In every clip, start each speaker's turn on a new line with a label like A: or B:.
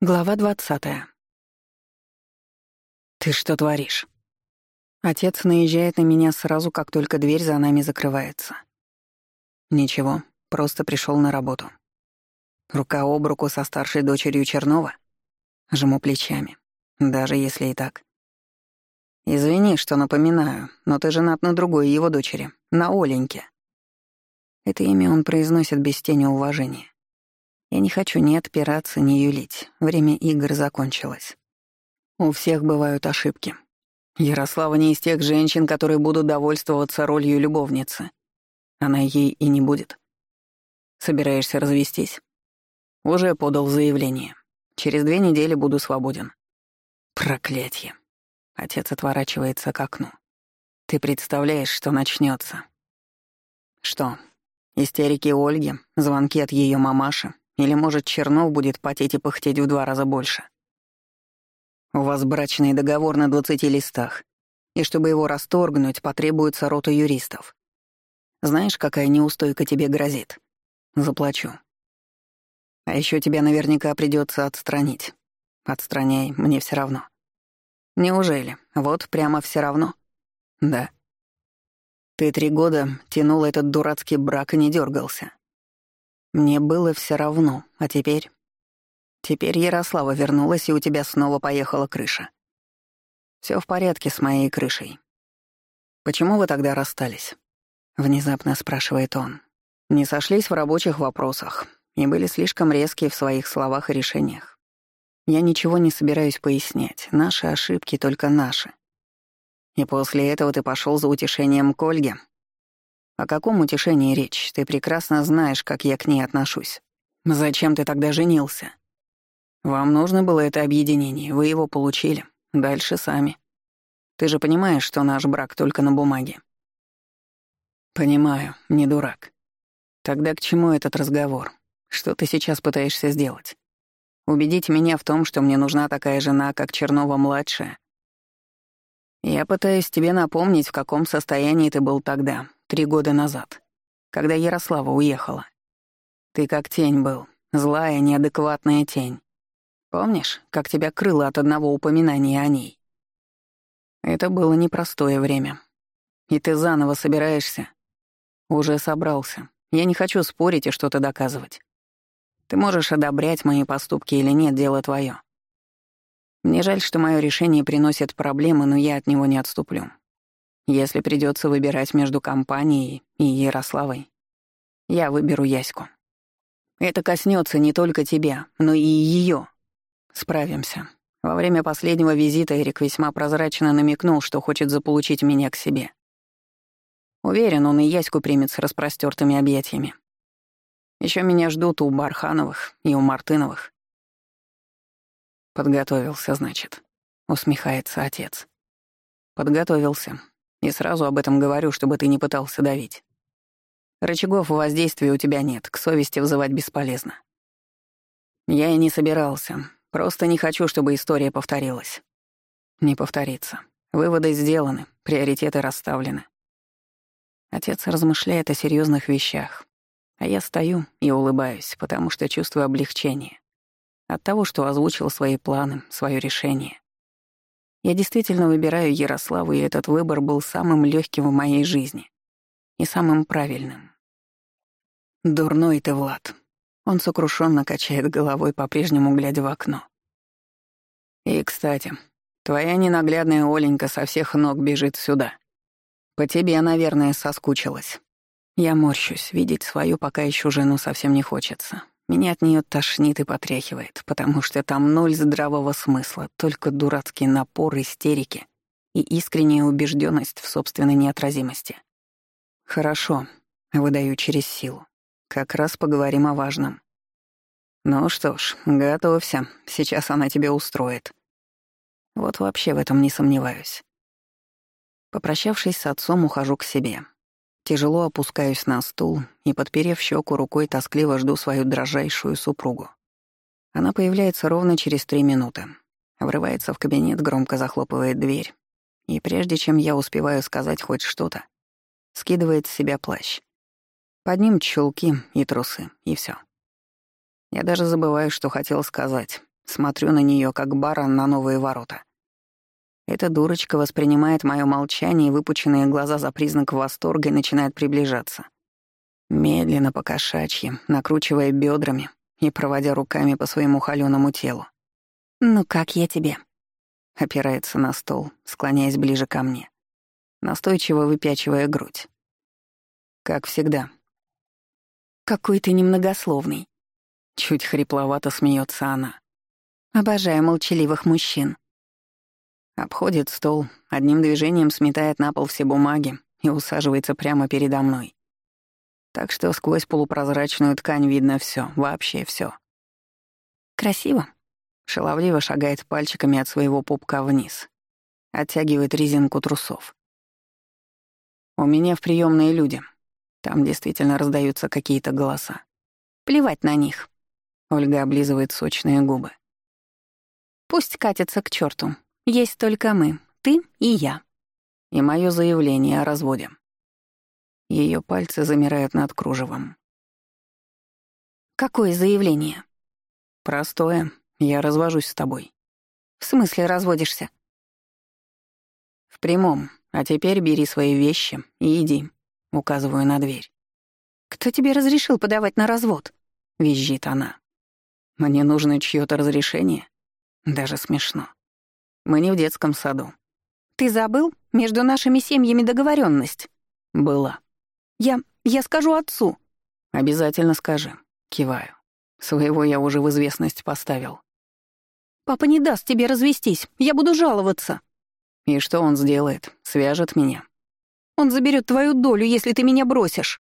A: Глава двадцатая. «Ты что творишь?» Отец наезжает на меня сразу, как только дверь за нами закрывается. Ничего, просто пришел на работу. Рука об руку со старшей дочерью Чернова. Жму плечами, даже если и так. «Извини, что напоминаю, но ты женат на другой его дочери, на Оленьке». Это имя он произносит без тени уважения. Я не хочу ни отпираться, ни юлить. Время игр закончилось. У всех бывают ошибки. Ярослава не из тех женщин, которые будут довольствоваться ролью любовницы. Она ей и не будет. Собираешься развестись? Уже подал заявление. Через две недели буду свободен. Проклятье. Отец отворачивается к окну. Ты представляешь, что начнется? Что? Истерики Ольги, звонки от ее мамаши, или, может, Чернов будет потеть и пыхтеть в два раза больше. У вас брачный договор на двадцати листах, и чтобы его расторгнуть, потребуется рота юристов. Знаешь, какая неустойка тебе грозит? Заплачу. А еще тебя наверняка придется отстранить. Отстраняй, мне все равно. Неужели? Вот прямо все равно? Да. Ты три года тянул этот дурацкий брак и не дергался. Мне было все равно, а теперь... Теперь Ярослава вернулась, и у тебя снова поехала крыша. Все в порядке с моей крышей. Почему вы тогда расстались? Внезапно спрашивает он. Не сошлись в рабочих вопросах и были слишком резкие в своих словах и решениях. Я ничего не собираюсь пояснять. Наши ошибки только наши. И после этого ты пошел за утешением к Ольге, о каком утешении речь? Ты прекрасно знаешь, как я к ней отношусь. Зачем ты тогда женился? Вам нужно было это объединение, вы его получили. Дальше сами. Ты же понимаешь, что наш брак только на бумаге. Понимаю, не дурак. Тогда к чему этот разговор? Что ты сейчас пытаешься сделать? Убедить меня в том, что мне нужна такая жена, как Чернова-младшая? Я пытаюсь тебе напомнить, в каком состоянии ты был тогда, Три года назад, когда Ярослава уехала. Ты как тень был, злая, неадекватная тень. Помнишь, как тебя крыло от одного упоминания о ней? Это было непростое время. И ты заново собираешься? Уже собрался. Я не хочу спорить и что-то доказывать. Ты можешь одобрять мои поступки или нет, дело твое. Мне жаль, что мое решение приносит проблемы, но я от него не отступлю. Если придется выбирать между компанией и Ярославой, я выберу Яську. Это коснется не только тебя, но и ее. Справимся. Во время последнего визита Эрик весьма прозрачно намекнул, что хочет заполучить меня к себе. Уверен, он и Яську примет с распростертыми объятиями. Еще меня ждут у Бархановых и у Мартыновых. Подготовился, значит, усмехается отец. Подготовился. И сразу об этом говорю, чтобы ты не пытался давить. Рычагов воздействия у тебя нет, к совести вызывать бесполезно. Я и не собирался. Просто не хочу, чтобы история повторилась. Не повторится. Выводы сделаны, приоритеты расставлены. Отец размышляет о серьезных вещах, а я стою и улыбаюсь, потому что чувствую облегчение от того, что озвучил свои планы, свое решение. Я действительно выбираю Ярославу, и этот выбор был самым легким в моей жизни и самым правильным. Дурной ты, Влад. Он сокрушенно качает головой, по-прежнему глядя в окно. И, кстати, твоя ненаглядная Оленька со всех ног бежит сюда. По тебе, наверное, соскучилась. Я морщусь, видеть свою пока еще жену совсем не хочется. Меня от нее тошнит и потряхивает, потому что там ноль здравого смысла, только дурацкий напор, истерики и искренняя убежденность в собственной неотразимости. «Хорошо», — выдаю через силу. «Как раз поговорим о важном». «Ну что ж, готовься, сейчас она тебя устроит». Вот вообще в этом не сомневаюсь. Попрощавшись с отцом, ухожу к себе. Тяжело опускаюсь на стул и, подперев щеку рукой, тоскливо жду свою дрожайшую супругу. Она появляется ровно через три минуты. Врывается в кабинет, громко захлопывает дверь. И прежде чем я успеваю сказать хоть что-то, скидывает с себя плащ. Под ним чулки и трусы, и все. Я даже забываю, что хотел сказать. Смотрю на нее, как баран на новые ворота. Эта дурочка воспринимает мое молчание и выпученные глаза за признак восторга и начинает приближаться. Медленно, по кошачьи, накручивая бедрами и проводя руками по своему холёному телу. «Ну как я тебе?» Опирается на стол, склоняясь ближе ко мне, настойчиво выпячивая грудь. Как всегда. «Какой ты немногословный!» Чуть хрипловато смеется она. «Обожаю молчаливых мужчин». Обходит стол, одним движением сметает на пол все бумаги и усаживается прямо передо мной. Так что сквозь полупрозрачную ткань видно все, вообще все. «Красиво?» Шаловливо шагает пальчиками от своего пупка вниз. Оттягивает резинку трусов. У меня в приемные люди. Там действительно раздаются какие-то голоса. Плевать на них. Ольга облизывает сочные губы. Пусть катятся к черту. Есть только мы, ты и я. И мое заявление о разводе. Ее пальцы замирают над кружевом. Какое заявление? Простое. Я развожусь с тобой. В смысле разводишься? В прямом. А теперь бери свои вещи и иди. Указываю на дверь. Кто тебе разрешил подавать на развод? Визжит она. Мне нужно чьё-то разрешение. Даже смешно. Мы не в детском саду. Ты забыл? Между нашими семьями договоренность. Была. Я... я скажу отцу. Обязательно скажи. Киваю. Своего я уже в известность поставил. «Папа не даст тебе развестись. Я буду жаловаться». «И что он сделает? Свяжет меня?» «Он заберет твою долю, если ты меня бросишь».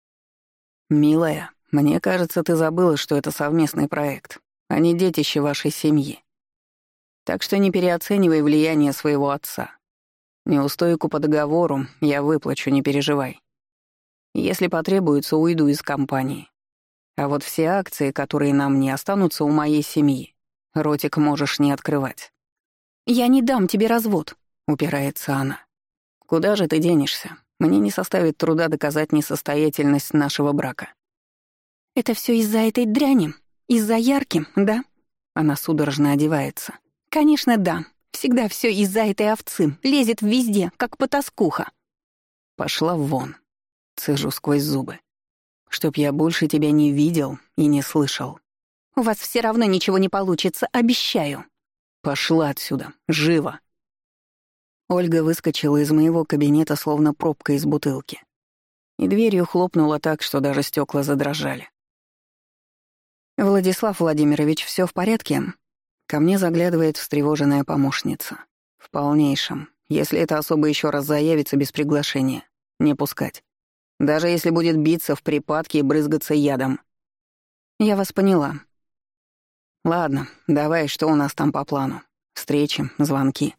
A: «Милая, мне кажется, ты забыла, что это совместный проект, а не детище вашей семьи. Так что не переоценивай влияние своего отца. Неустойку по договору я выплачу, не переживай. Если потребуется, уйду из компании. А вот все акции, которые нам не останутся у моей семьи. Ротик можешь не открывать. «Я не дам тебе развод», — упирается она. «Куда же ты денешься? Мне не составит труда доказать несостоятельность нашего брака». «Это все из-за этой дряни? Из-за ярки, да?» Она судорожно одевается. «Конечно, да. Всегда все из-за этой овцы. Лезет везде, как потаскуха». «Пошла вон», — цежу сквозь зубы. «Чтоб я больше тебя не видел и не слышал». У вас все равно ничего не получится, обещаю. Пошла отсюда, живо. Ольга выскочила из моего кабинета, словно пробка из бутылки. И дверью хлопнула так, что даже стекла задрожали. «Владислав Владимирович, все в порядке?» Ко мне заглядывает встревоженная помощница. В полнейшем. Если это особо еще раз заявится без приглашения, не пускать. Даже если будет биться в припадке и брызгаться ядом. Я вас поняла. «Ладно, давай, что у нас там по плану? Встречи, звонки».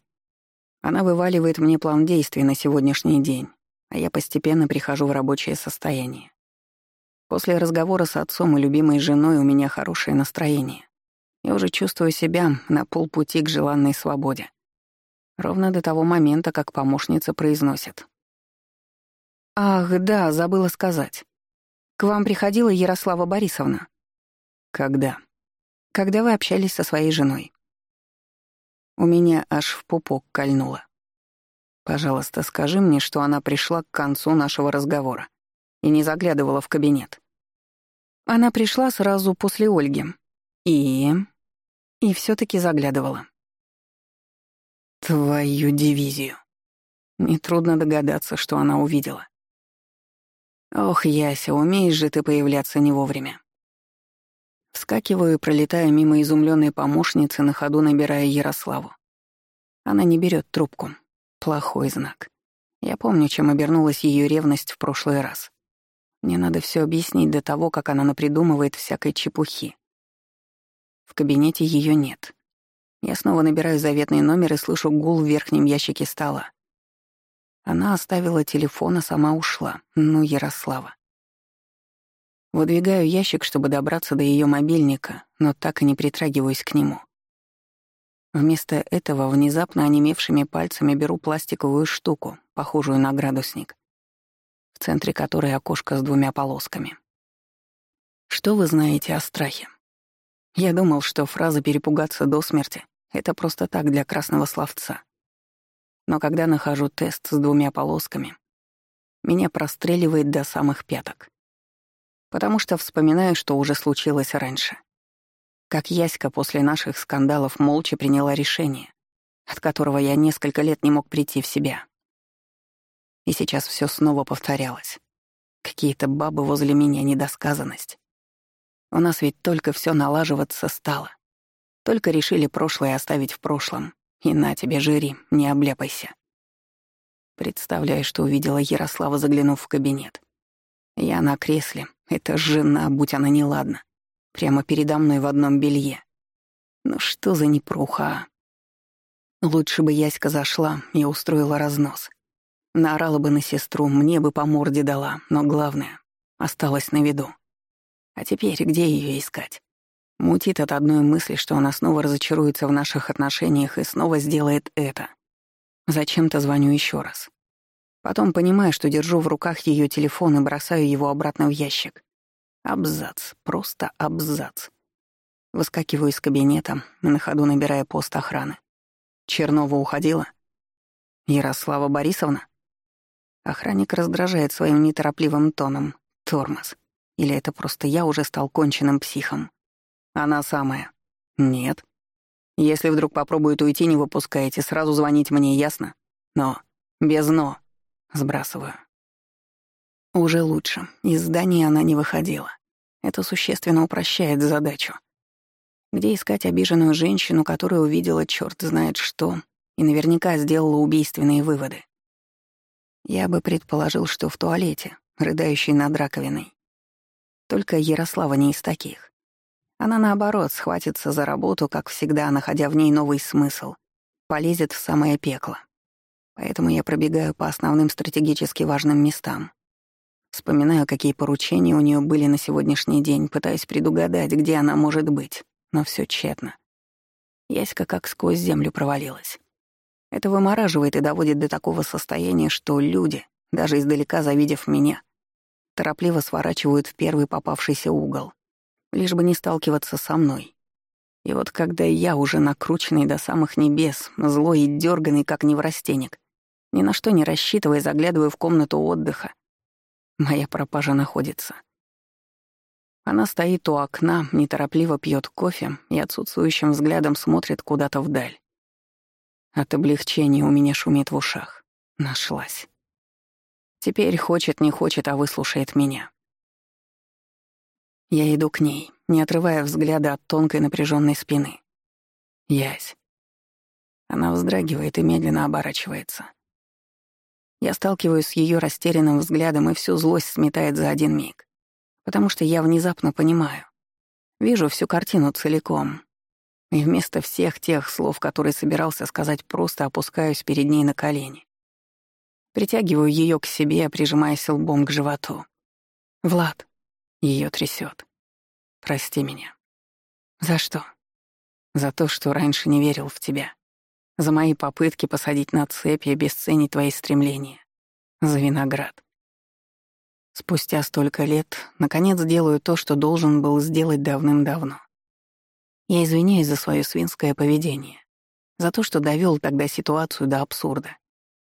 A: Она вываливает мне план действий на сегодняшний день, а я постепенно прихожу в рабочее состояние. После разговора с отцом и любимой женой у меня хорошее настроение. Я уже чувствую себя на полпути к желанной свободе. Ровно до того момента, как помощница произносит. «Ах, да, забыла сказать. К вам приходила Ярослава Борисовна». «Когда?» когда вы общались со своей женой. У меня аж в пупок кольнуло. Пожалуйста, скажи мне, что она пришла к концу нашего разговора и не заглядывала в кабинет. Она пришла сразу после Ольги. И... И все таки заглядывала. Твою дивизию. Нетрудно догадаться, что она увидела. Ох, Яся, умеешь же ты появляться не вовремя. Вскакиваю, пролетая мимо изумленной помощницы, на ходу набирая Ярославу. Она не берет трубку. Плохой знак. Я помню, чем обернулась ее ревность в прошлый раз. Мне надо все объяснить до того, как она напридумывает всякой чепухи. В кабинете ее нет. Я снова набираю заветный номер и слышу гул в верхнем ящике стола. Она оставила телефон, а сама ушла. Ну, Ярослава. Выдвигаю ящик, чтобы добраться до ее мобильника, но так и не притрагиваюсь к нему. Вместо этого внезапно онемевшими пальцами беру пластиковую штуку, похожую на градусник, в центре которой окошко с двумя полосками. Что вы знаете о страхе? Я думал, что фраза «перепугаться до смерти» — это просто так для красного словца. Но когда нахожу тест с двумя полосками, меня простреливает до самых пяток. Потому что вспоминаю, что уже случилось раньше. Как Яська после наших скандалов молча приняла решение, от которого я несколько лет не мог прийти в себя. И сейчас все снова повторялось. Какие-то бабы возле меня недосказанность. У нас ведь только все налаживаться стало. Только решили прошлое оставить в прошлом. И на тебе, жири, не обляпайся. Представляю, что увидела Ярослава, заглянув в кабинет. Я на кресле. Это жена, будь она неладна. Прямо передо мной в одном белье. Ну что за непруха, а? Лучше бы Яська зашла и устроила разнос. Наорала бы на сестру, мне бы по морде дала, но главное — осталась на виду. А теперь где ее искать? Мутит от одной мысли, что она снова разочаруется в наших отношениях и снова сделает это. Зачем-то звоню еще раз. Потом понимаю, что держу в руках ее телефон и бросаю его обратно в ящик. Абзац, просто абзац. Выскакиваю из кабинета, на ходу набирая пост охраны. Чернова уходила? Ярослава Борисовна? Охранник раздражает своим неторопливым тоном. Тормоз. Или это просто я уже стал конченным психом? Она самая. Нет. Если вдруг попробует уйти, не выпускаете, сразу звонить мне, ясно? Но. Без «но». Сбрасываю. Уже лучше. Из здания она не выходила. Это существенно упрощает задачу. Где искать обиженную женщину, которая увидела черт знает что, и наверняка сделала убийственные выводы? Я бы предположил, что в туалете, рыдающей над раковиной. Только Ярослава не из таких. Она, наоборот, схватится за работу, как всегда, находя в ней новый смысл, полезет в самое пекло. Поэтому я пробегаю по основным стратегически важным местам. Вспоминаю, какие поручения у нее были на сегодняшний день, пытаясь предугадать, где она может быть, но все тщетно. Яська как сквозь землю провалилась. Это вымораживает и доводит до такого состояния, что люди, даже издалека завидев меня, торопливо сворачивают в первый попавшийся угол, лишь бы не сталкиваться со мной. И вот когда я, уже накрученный до самых небес, злой и дерганный, как неврастенник, ни на что не рассчитывая, заглядываю в комнату отдыха, моя пропажа находится. Она стоит у окна, неторопливо пьет кофе и отсутствующим взглядом смотрит куда-то вдаль. От облегчения у меня шумит в ушах. Нашлась. Теперь хочет, не хочет, а выслушает меня. Я иду к ней, не отрывая взгляда от тонкой напряженной спины. Ясь. Она вздрагивает и медленно оборачивается. Я сталкиваюсь с ее растерянным взглядом, и всю злость сметает за один миг. Потому что я внезапно понимаю. Вижу всю картину целиком. И вместо всех тех слов, которые собирался сказать, просто опускаюсь перед ней на колени. Притягиваю ее к себе, прижимаясь лбом к животу. «Влад!» — ее трясет. «Прости меня». «За что?» «За то, что раньше не верил в тебя. За мои попытки посадить на цепь и обесценить твои стремления. За виноград. Спустя столько лет, наконец, делаю то, что должен был сделать давным-давно. Я извиняюсь за свое свинское поведение, за то, что довел тогда ситуацию до абсурда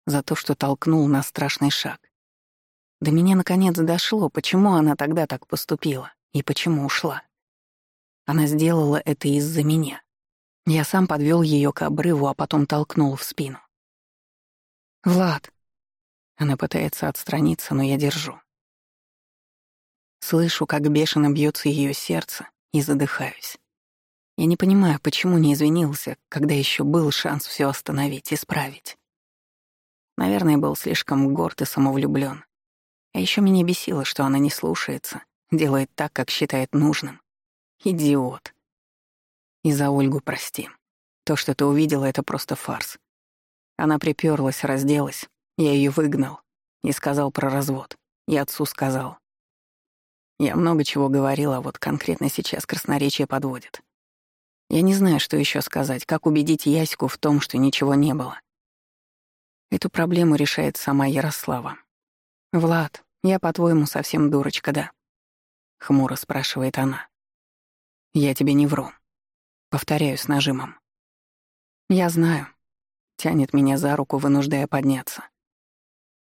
A: за то, что толкнул на страшный шаг. До меня наконец дошло, почему она тогда так поступила и почему ушла. Она сделала это из-за меня. Я сам подвел ее к обрыву, а потом толкнул в спину. «Влад!» Она пытается отстраниться, но я держу. Слышу, как бешено бьется ее сердце, и задыхаюсь. Я не понимаю, почему не извинился, когда еще был шанс все остановить, исправить. Наверное, был слишком горд и самовлюблен. А еще меня бесило, что она не слушается, делает так, как считает нужным. Идиот. И за Ольгу прости. То, что ты увидела, это просто фарс. Она приперлась, разделась. Я ее выгнал. И сказал про развод. И отцу сказал. Я много чего говорила, а вот конкретно сейчас красноречие подводит. Я не знаю, что еще сказать, как убедить Яську в том, что ничего не было. Эту проблему решает сама Ярослава. «Влад, я, по-твоему, совсем дурочка, да?» — хмуро спрашивает она. Я тебе не вру. Повторяю с нажимом. Я знаю. Тянет меня за руку, вынуждая подняться.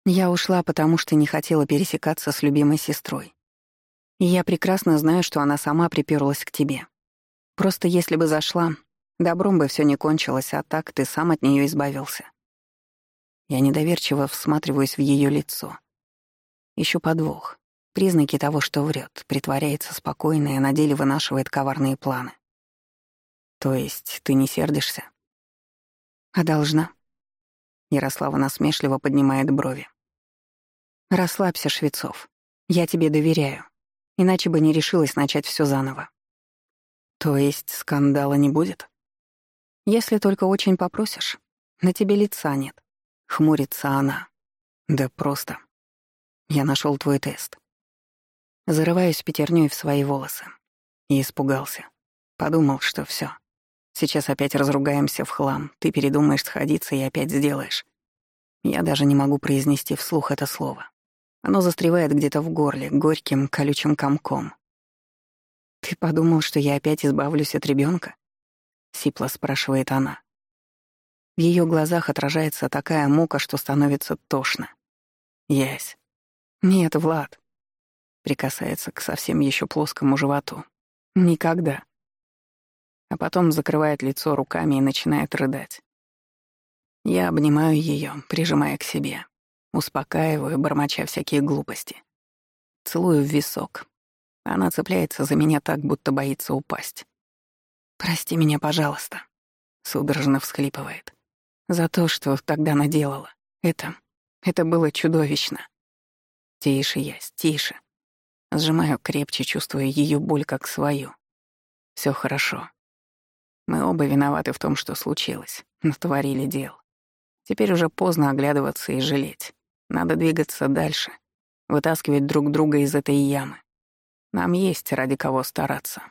A: Я ушла, потому что не хотела пересекаться с любимой сестрой. И я прекрасно знаю, что она сама приперлась к тебе. Просто если бы зашла, добром бы все не кончилось, а так ты сам от нее избавился. Я недоверчиво всматриваюсь в ее лицо. Ищу подвох. Признаки того, что врет, притворяется спокойно и на деле вынашивает коварные планы. То есть ты не сердишься? А должна? Ярослава насмешливо поднимает брови. «Расслабься, Швецов. Я тебе доверяю. Иначе бы не решилась начать все заново». «То есть скандала не будет?» «Если только очень попросишь. На тебе лица нет». Хмурится она. «Да просто. Я нашел твой тест». Зарываюсь пятерней в свои волосы. И испугался. Подумал, что все. Сейчас опять разругаемся в хлам, ты передумаешь сходиться и опять сделаешь. Я даже не могу произнести вслух это слово. Оно застревает где-то в горле, горьким, колючим комком. «Ты подумал, что я опять избавлюсь от ребенка? сипло спрашивает она. В ее глазах отражается такая мука, что становится тошно. Ясь. Нет, Влад. Прикасается к совсем еще плоскому животу. Никогда. А потом закрывает лицо руками и начинает рыдать. Я обнимаю ее, прижимая к себе. Успокаиваю, бормоча всякие глупости. Целую в висок. Она цепляется за меня так, будто боится упасть. «Прости меня, пожалуйста», — судорожно всхлипывает. «За то, что тогда наделала. Это... это было чудовищно». Тише, ясь, тише. Сжимаю крепче, чувствуя ее боль как свою. Все хорошо. Мы оба виноваты в том, что случилось. Натворили дел. Теперь уже поздно оглядываться и жалеть. Надо двигаться дальше, вытаскивать друг друга из этой ямы. Нам есть ради кого стараться.